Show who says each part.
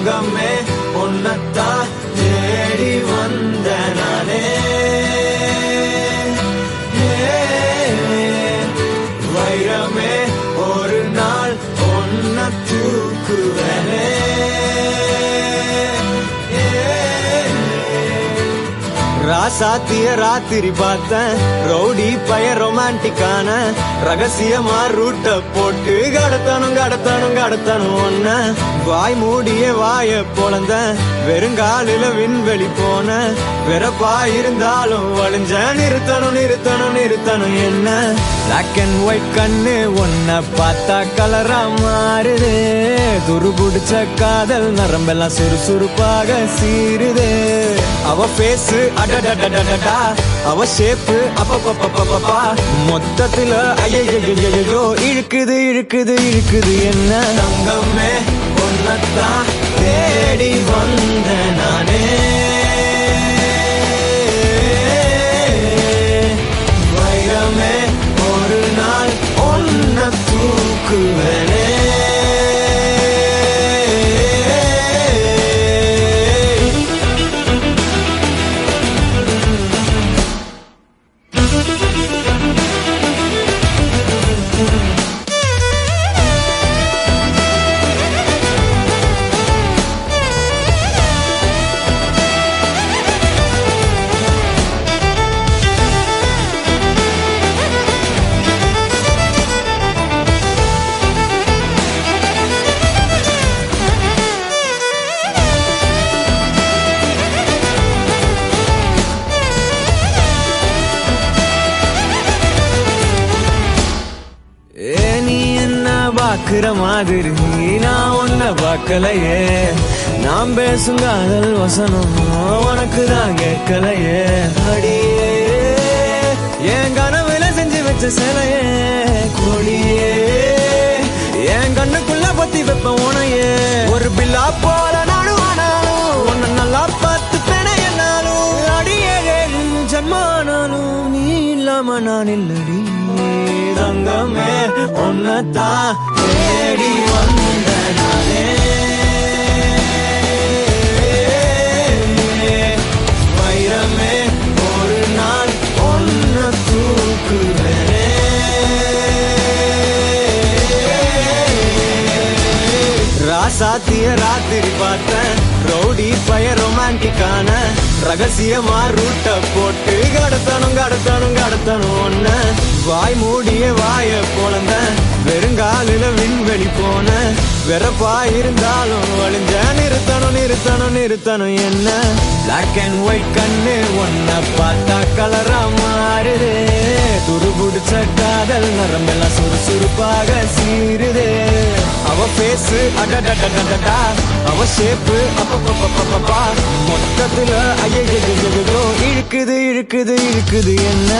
Speaker 1: தங்கமே பொன்னத்தான் ராசாத்திய ராத்திரி பார்த்தேன். ரவுடி பய ரொமான்டிக்கான ரகசியமா ரூட்ட போட்டு கடத்தணும் கடத்தணும் கடத்தணும் ஒன்ன வாய் மூடிய வாய பொழந்த வெறுங்காலில விண்வெளி போன வெறப்பா இருந்தாலும் வழிஞ்ச நிறுத்தணும் நிறுத்தணும் நிறுத்தணும் என்ன? பிளாக் அண்ட் ஒயிட் கண்ணு ஒன்ன பார்த்தா கலரா மாறுது. துரு பிடிச்ச காதல் நரம்பெல்லாம் சுறுசுறுப்பாக சீருது அவ பேசு அடடடடடடா. அவ ஷேப்பு அப்பப்பப்பப்பப்பா. மொத்தத்துல ஐயோ இழுக்குது இழுக்குது இழுக்குது என்ன? தங்கமே ஒன்னத்தான் தேடி வந்த நானே. வைரமே ஒரு நாள் ஒன்ன தூக்குவனே. பாக்குற மாதிரி நான் உன்ன பார்க்கலையே. நாம் பேசும் காதல் வசனம் உனக்கு தான் கேட்கலையே. அடியே என் கனவுல செஞ்சு வச்ச சிலையே. கொடியே என் கண்ணுக்குள்ள பத்தி வைப்ப உனையே. ஒரு பில்லா போல நான் இல்லடி தங்கமே உன்னத்தான் தேடி வந்த நானே வைரமே ஒரு நாள் ஒன்ன தூக்குவேனே. ராசாத்திய ராத்திரி பார்த்தேன் ரவுடி பய ரொமான்டிக்கான ரகசியமா ரூட்ட போட்டு வாய் மூடிய வாய குழந்த வெறுங்காலில விண்வெளி போன வெறப்பா இருந்தாலும் வழிஞ்ச நிறுத்தணும் நிறுத்தணும் நிறுத்தணும் என்ன? பிளாக் அண்ட் ஒயிட் கண்ணு ஒன்ன பார்த்தா கலரா மாறுது. துருபுடிச்ச காதல் நரம்பெல்லாம் சுறுசுறுப்பாக சீருது அவ பேசு அடடடடடா அவ ஷேப்பு அப்பப்பப்பப்பப்பா. மொத்தத்துல ஐயோ இழுக்குது இழுக்குது இழுக்குது என்ன?